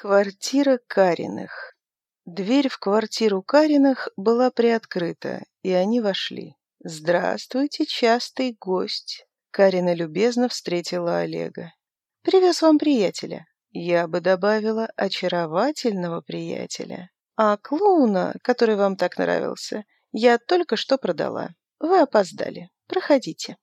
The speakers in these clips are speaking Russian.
Квартира Кариных. Дверь в квартиру Кариных была приоткрыта, и они вошли. «Здравствуйте, частый гость!» Карина любезно встретила Олега. «Привез вам приятеля. Я бы добавила очаровательного приятеля. А клоуна, который вам так нравился, я только что продала. Вы опоздали. Проходите».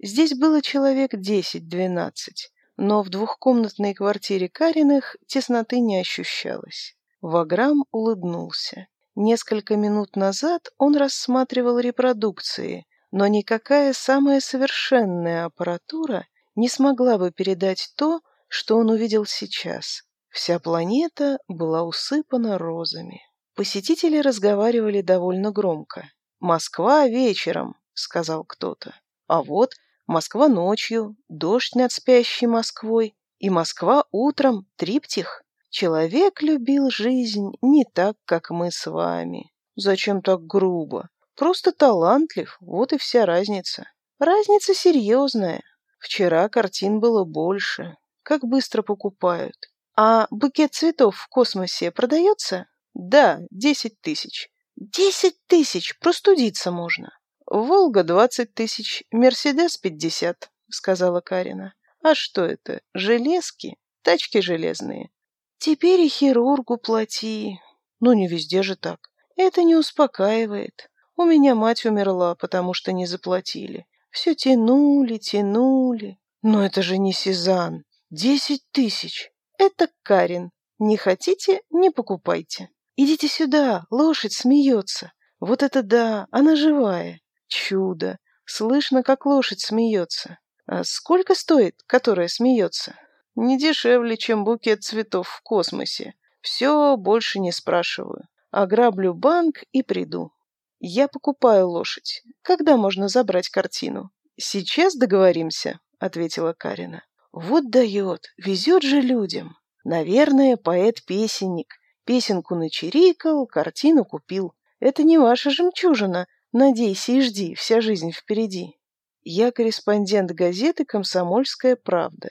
Здесь было человек десять-двенадцать но в двухкомнатной квартире Кариных тесноты не ощущалось. Ваграм улыбнулся. Несколько минут назад он рассматривал репродукции, но никакая самая совершенная аппаратура не смогла бы передать то, что он увидел сейчас. Вся планета была усыпана розами. Посетители разговаривали довольно громко. «Москва вечером», — сказал кто-то. «А вот Москва ночью, дождь над спящей Москвой и Москва утром триптих. Человек любил жизнь не так, как мы с вами. Зачем так грубо? Просто талантлив, вот и вся разница. Разница серьезная. Вчера картин было больше. Как быстро покупают. А букет цветов в космосе продается? Да, десять тысяч. Десять тысяч! Простудиться можно. «Волга, двадцать тысяч, Мерседес, пятьдесят», — сказала Карина. «А что это? Железки? Тачки железные». «Теперь и хирургу плати». «Ну, не везде же так. Это не успокаивает. У меня мать умерла, потому что не заплатили. Все тянули, тянули. Но это же не Сезанн. Десять тысяч. Это Карин. Не хотите, не покупайте. Идите сюда, лошадь смеется. Вот это да, она живая. Чудо! Слышно, как лошадь смеется. А сколько стоит, которая смеется? Не дешевле, чем букет цветов в космосе. Все, больше не спрашиваю. Ограблю банк и приду. Я покупаю лошадь. Когда можно забрать картину? Сейчас договоримся, ответила Карина. Вот дает, везет же людям. Наверное, поэт-песенник. Песенку начерикал, картину купил. Это не ваша жемчужина, Надейся и жди, вся жизнь впереди. Я корреспондент газеты «Комсомольская правда».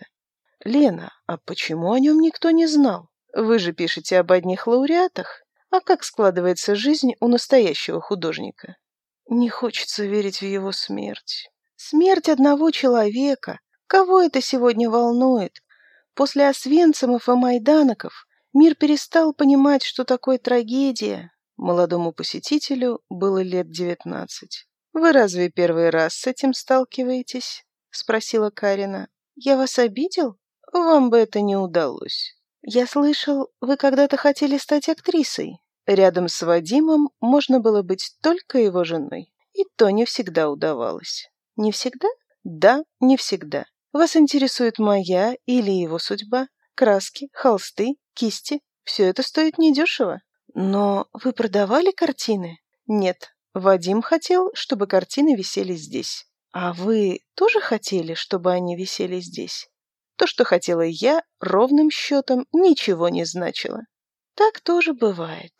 Лена, а почему о нем никто не знал? Вы же пишете об одних лауреатах. А как складывается жизнь у настоящего художника? Не хочется верить в его смерть. Смерть одного человека. Кого это сегодня волнует? После Освенцимов и Майданоков мир перестал понимать, что такое трагедия, Молодому посетителю было лет девятнадцать. «Вы разве первый раз с этим сталкиваетесь?» — спросила Карина. «Я вас обидел? Вам бы это не удалось. Я слышал, вы когда-то хотели стать актрисой. Рядом с Вадимом можно было быть только его женой. И то не всегда удавалось». «Не всегда?» «Да, не всегда. Вас интересует моя или его судьба? Краски, холсты, кисти. Все это стоит недешево. Но вы продавали картины? Нет. Вадим хотел, чтобы картины висели здесь. А вы тоже хотели, чтобы они висели здесь? То, что хотела я, ровным счетом ничего не значило. Так тоже бывает.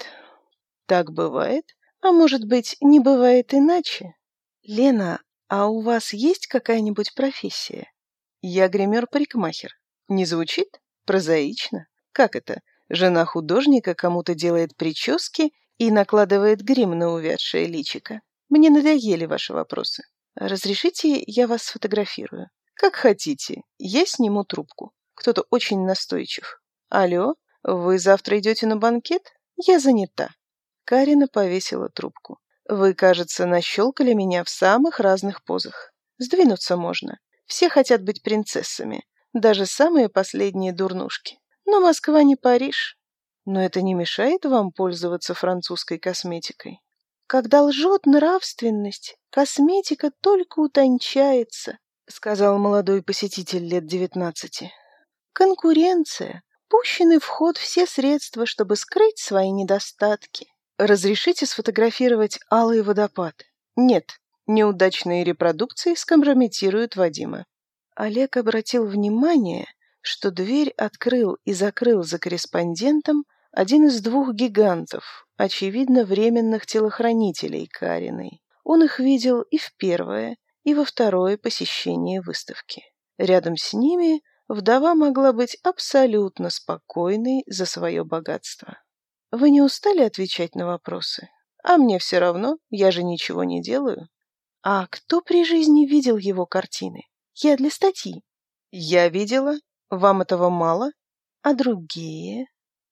Так бывает? А может быть, не бывает иначе? Лена, а у вас есть какая-нибудь профессия? Я гример-парикмахер. Не звучит? Прозаично? Как это? Жена художника кому-то делает прически и накладывает грим на увядшее личико. Мне надоели ваши вопросы. Разрешите, я вас сфотографирую? Как хотите, я сниму трубку. Кто-то очень настойчив. Алло, вы завтра идете на банкет? Я занята. Карина повесила трубку. Вы, кажется, нащелкали меня в самых разных позах. Сдвинуться можно. Все хотят быть принцессами. Даже самые последние дурнушки но Москва не Париж. Но это не мешает вам пользоваться французской косметикой. Когда лжет нравственность, косметика только утончается, сказал молодой посетитель лет девятнадцати. Конкуренция. Пущены в ход все средства, чтобы скрыть свои недостатки. Разрешите сфотографировать алый водопад? Нет, неудачные репродукции скомпрометируют Вадима. Олег обратил внимание, что дверь открыл и закрыл за корреспондентом один из двух гигантов, очевидно, временных телохранителей Кариной. Он их видел и в первое, и во второе посещение выставки. Рядом с ними вдова могла быть абсолютно спокойной за свое богатство. «Вы не устали отвечать на вопросы? А мне все равно, я же ничего не делаю». «А кто при жизни видел его картины? Я для статьи». «Я видела вам этого мало? А другие?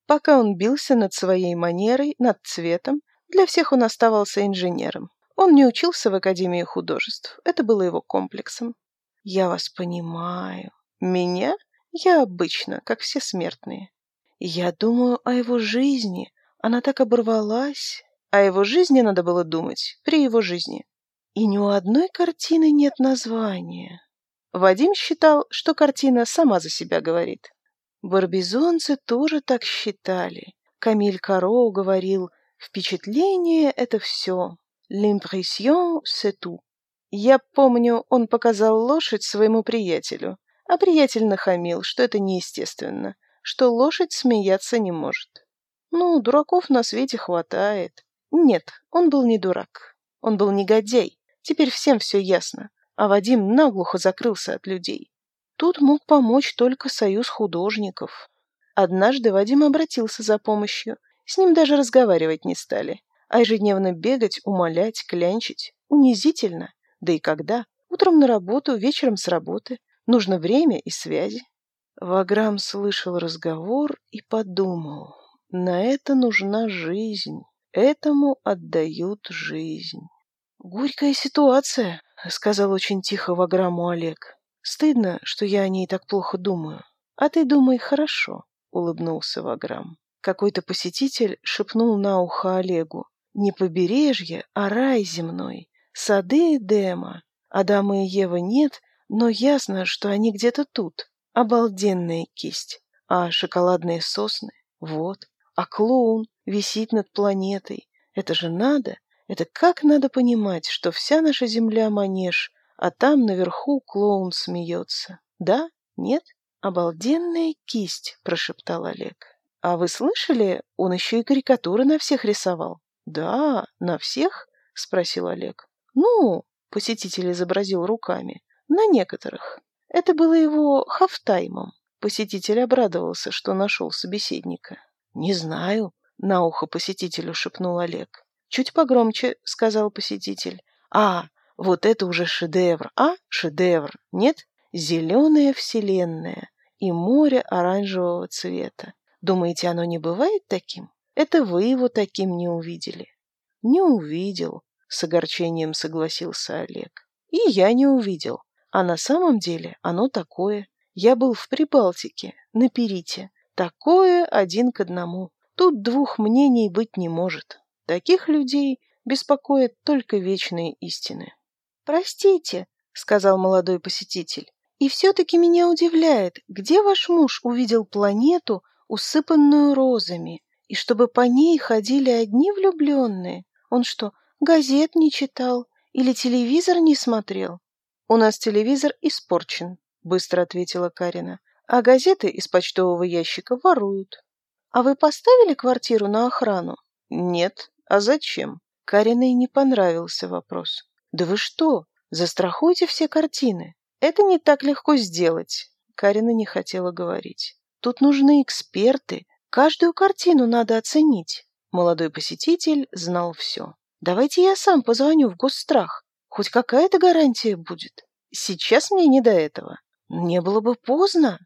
Пока он бился над своей манерой, над цветом, для всех он оставался инженером. Он не учился в Академии художеств. Это было его комплексом. Я вас понимаю. Меня? Я обычно, как все смертные. Я думаю о его жизни. Она так оборвалась. О его жизни надо было думать, при его жизни. И ни у одной картины нет названия. Вадим считал, что картина сама за себя говорит. Барбизонцы тоже так считали. Камиль Кароу говорил, впечатление — это все. L'impression, c'est tout. Я помню, он показал лошадь своему приятелю, а приятель нахамил, что это неестественно, что лошадь смеяться не может. Ну, дураков на свете хватает. Нет, он был не дурак. Он был негодяй. Теперь всем все ясно а Вадим наглухо закрылся от людей. Тут мог помочь только союз художников. Однажды Вадим обратился за помощью. С ним даже разговаривать не стали. А ежедневно бегать, умолять, клянчить – унизительно. Да и когда? Утром на работу, вечером с работы. Нужно время и связи. Ваграм слышал разговор и подумал. На это нужна жизнь. Этому отдают жизнь. Горькая ситуация, сказал очень тихо ваграму Олег. «Стыдно, что я о ней так плохо думаю». «А ты думай хорошо», — улыбнулся Ваграм. Какой-то посетитель шепнул на ухо Олегу. «Не побережье, а рай земной. Сады Эдема. Адама и Ева нет, но ясно, что они где-то тут. Обалденная кисть. А шоколадные сосны? Вот. А клоун висит над планетой. Это же надо!» Это как надо понимать, что вся наша земля манеж, а там наверху клоун смеется? Да? Нет? Обалденная кисть, прошептал Олег. А вы слышали, он еще и карикатуры на всех рисовал. Да, на всех? Спросил Олег. Ну, посетитель изобразил руками. На некоторых. Это было его хафтаймом. Посетитель обрадовался, что нашел собеседника. «Не знаю», — на ухо посетителю шепнул Олег чуть погромче сказал посетитель. А вот это уже шедевр а? Шедевр. Нет? Зеленая вселенная и море оранжевого цвета. Думаете оно не бывает таким? Это вы его таким не увидели. Не увидел с огорчением согласился олег. И я не увидел. А на самом деле оно такое. Я был в прибалтике на перите. Такое один к одному. Тут двух мнений быть не может. Таких людей беспокоят только вечные истины. «Простите», — сказал молодой посетитель, — «и все-таки меня удивляет, где ваш муж увидел планету, усыпанную розами, и чтобы по ней ходили одни влюбленные? Он что, газет не читал или телевизор не смотрел?» «У нас телевизор испорчен», — быстро ответила Карина, «а газеты из почтового ящика воруют». «А вы поставили квартиру на охрану?» «Нет», а зачем? Кариной не понравился вопрос. Да вы что? Застрахуйте все картины. Это не так легко сделать. Карина не хотела говорить. Тут нужны эксперты. Каждую картину надо оценить. Молодой посетитель знал все. Давайте я сам позвоню в госстрах. Хоть какая-то гарантия будет. Сейчас мне не до этого. Не было бы поздно.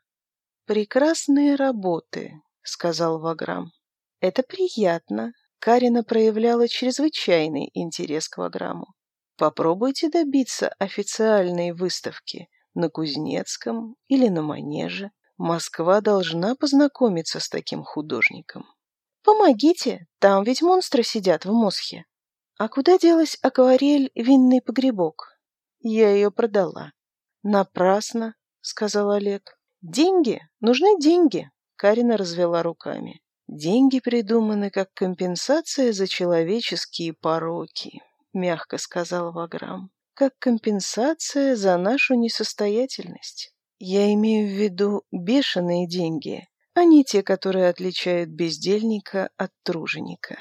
Прекрасные работы, сказал Ваграм. Это приятно, Карина проявляла чрезвычайный интерес к ваграму. Попробуйте добиться официальной выставки на Кузнецком или на Манеже. Москва должна познакомиться с таким художником. Помогите, там ведь монстры сидят в Мосхе. А куда делась акварель «Винный погребок»? Я ее продала. Напрасно, сказал Олег. Деньги, нужны деньги, Карина развела руками. Деньги придуманы как компенсация за человеческие пороки, мягко сказал Ваграм, как компенсация за нашу несостоятельность. Я имею в виду бешеные деньги, а не те, которые отличают бездельника от труженика.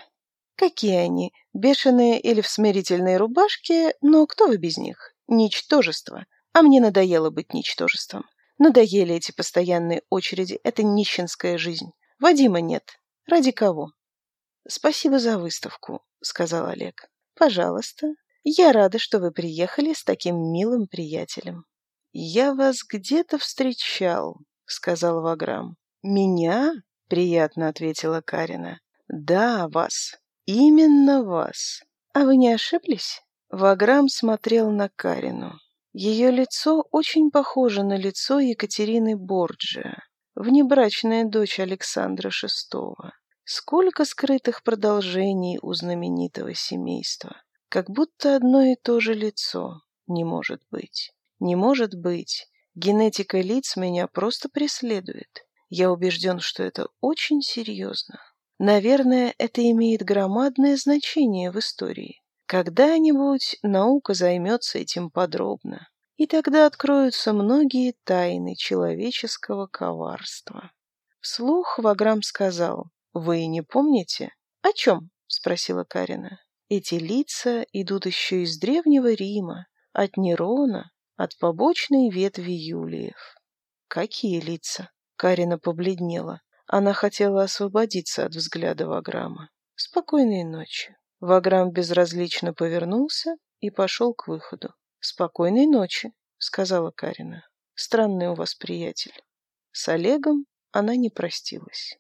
Какие они, бешеные или в смирительной рубашке, но кто вы без них? Ничтожество. А мне надоело быть ничтожеством. Надоели эти постоянные очереди, это нищенская жизнь вадима нет ради кого спасибо за выставку сказал олег пожалуйста я рада что вы приехали с таким милым приятелем я вас где то встречал сказал ваграм меня приятно ответила карина да вас именно вас а вы не ошиблись ваграм смотрел на карину ее лицо очень похоже на лицо екатерины борджия внебрачная дочь Александра VI. Сколько скрытых продолжений у знаменитого семейства. Как будто одно и то же лицо. Не может быть. Не может быть. Генетика лиц меня просто преследует. Я убежден, что это очень серьезно. Наверное, это имеет громадное значение в истории. Когда-нибудь наука займется этим подробно и тогда откроются многие тайны человеческого коварства. Вслух Ваграм сказал, «Вы не помните?» «О чем?» — спросила Карина. «Эти лица идут еще из Древнего Рима, от Нерона, от побочной ветви Юлиев». «Какие лица?» — Карина побледнела. Она хотела освободиться от взгляда Ваграма. «Спокойной ночи». Ваграм безразлично повернулся и пошел к выходу. «Спокойной ночи», — сказала Карина. «Странный у вас приятель». С Олегом она не простилась.